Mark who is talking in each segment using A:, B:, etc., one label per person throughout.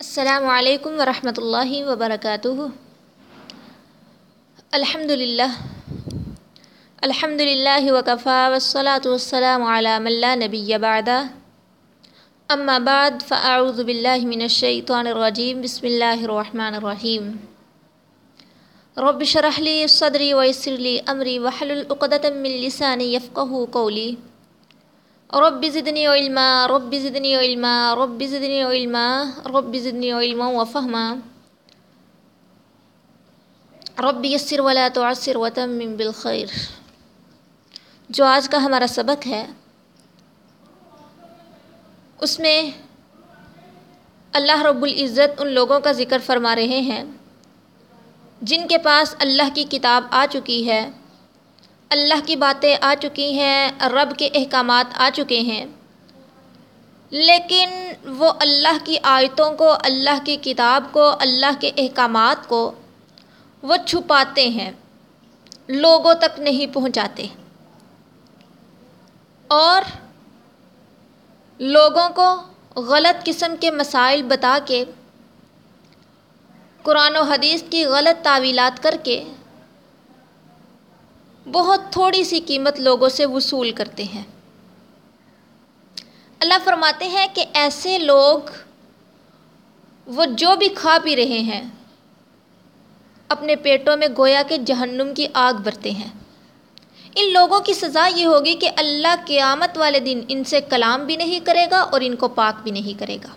A: السلام علیکم ورحمۃ اللہ وبرکاتہ۔ الحمد للہ الحمد للہ وکفا والصلاة والسلام علی من لا نبی بعد اما بعد، فاعوذ باللہ من الشیطان الرجیم، بسم اللہ الرحمن الرحیم۔ رب شرح لی صدری ویسر لی امری، وحلل عقدۃ من لسانی یفقہ قولی۔ رب زدنی علما، رب زدنی علما، رب زدنی علما، رب زدنی علما و فہما رب یسر ولا تعسر وتمم بالخیر جو آج کا ہمارا سبق ہے، اس میں اللہ رب العزت ان لوگوں کا ذکر فرما رہے ہیں، جن کے پاس اللہ کی کتاب آ چکی ہے۔ اللہ کی باتیں آ چکی ہیں، رب کے احکامات آ چکے ہیں۔ لیکن وہ اللہ کی آیتوں کو، اللہ کی کتاب کو، اللہ کے احکامات کو وہ چھپاتے ہیں، لوگوں تک نہیں پہنچاتے۔ اور لوگوں کو غلط قسم کے مسائل بتا کے، قرآن و حدیث کی غلط تعویلات کر کے، بہت تھوڑی سی قیمت لوگوں سے وصول کرتے ہیں۔ اللہ فرماتے ہیں کہ ایسے لوگ وہ جو بھی کھا پی رہے ہیں، اپنے پیٹوں میں گویا کے جہنم کی آگ برتے ہیں۔ ان لوگوں کی سزا یہ ہوگی کہ اللہ قیامت والے دن ان سے کلام بھی نہیں کرے گا اور ان کو پاک بھی نہیں کرے گا۔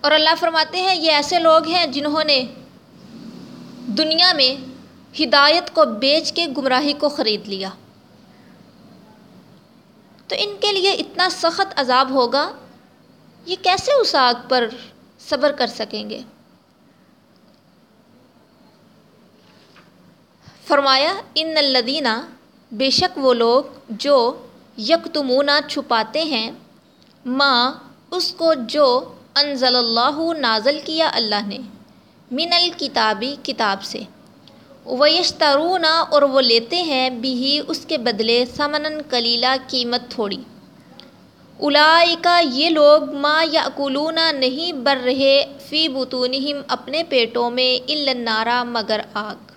A: اور اللہ فرماتے ہیں، یہ ایسے لوگ ہیں جنہوں نے دنیا میں ہدایت کو بیچ کے گمراہی کو خرید لیا۔ تو ان کے لیے اتنا سخت عذاب ہوگا، یہ کیسے اس آگ پر صبر کر سکیں گے؟ فرمایا، ان الدینہ بے شک وہ لوگ جو یکتمونہ چھپاتے ہیں، ماں، اس کو جو انزل اللہ نازل کیا اللہ نے۔ من الکتابی کتاب سے۔ ویشترون اور وہ لیتے ہیں بھی اس کے بدلے سمن کلیلہ قیمت تھوڑی۔ اولائکا یہ لوگ، ما یاکلون نہیں بر رہے فی بطونہم اپنے پیٹوں میں النارا مگر آگ۔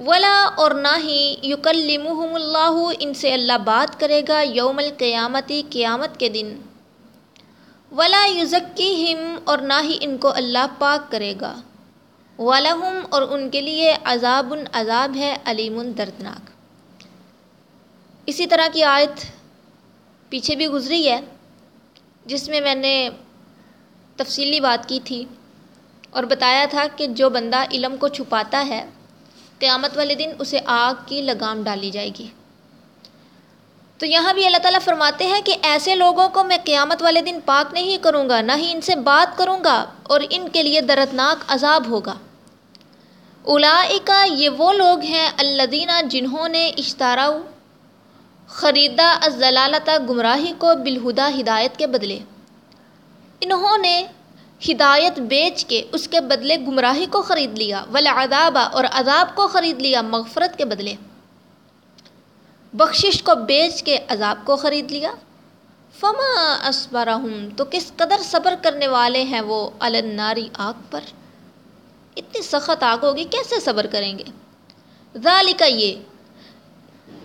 A: ولا، اور نہ ہی یکلمہم اللہ ان سے اللہ بات کرے گا یوم القیامتی، قیامت کے دن۔ ولا یزکیہم اور نہ ہی ان کو اللہ پاک کرے گا۔ ولہم اور ان کے لیے عذاب عذاب ہے، علیم دردناک۔ اسی طرح کی آیت پیچھے بھی گزری ہے، جس میں میں نے تفصیلی بات کی تھی اور بتایا تھا کہ جو بندہ علم کو چھپاتا ہے، قیامت والے دن اسے آگ کی لگام ڈالی جائے گی۔ تو یہاں بھی اللہ تعالیٰ فرماتے ہیں کہ ایسے لوگوں کو میں قیامت والے دن پاک نہیں کروں گا، نہ ہی ان سے بات کروں گا اور ان کے لیے دردناک عذاب ہوگا۔ اولائکا یہ وہ لوگ ہیں الدینہ جنہوں نے اشتارا خریدا ضلالت گمراہی کو بالہدا ہدایت کے بدلے۔ انہوں نے ہدایت بیچ کے اس کے بدلے گمراہی کو خرید لیا ولا اور عذاب کو خرید لیا مغفرت کے بدلے۔ بخشش کو بیچ کے عذاب کو خرید لیا۔ فما اسبرہم تو کس قدر صبر کرنے والے ہیں وہ الناری آگ پر؟ اتنی سخت آگ ہوگی، کیسے صبر کریں گے؟ ذالک یہ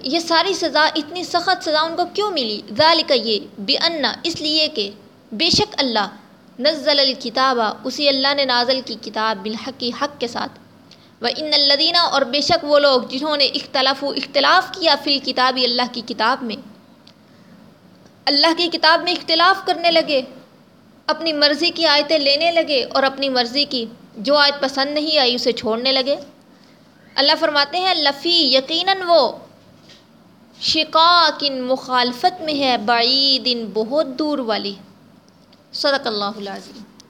A: یہ ساری سزا، اتنی سخت سزا ان کو کیوں ملی؟ ذالک یہ بے اس لیے کہ بے شک اللہ نزل الکتابہ اسی اللہ نے نازل کی کتاب بالحق کی حق کے ساتھ۔ و ان الدینہ اور بے شک وہ لوگ جنہوں نے اختلاف و اختلاف کیا فی الکتابی اللہ کی کتاب میں۔ اللہ کی کتاب میں اختلاف کرنے لگے، اپنی مرضی کی آیتیں لینے لگے اور اپنی مرضی کی جو آیت پسند نہیں آئی اسے چھوڑنے لگے۔ اللہ فرماتے ہیں، لفی، یقیناً وہ شقاقن مخالفت میں ہے، بعید، بہت دور والی۔ صدق اللہ العظیم۔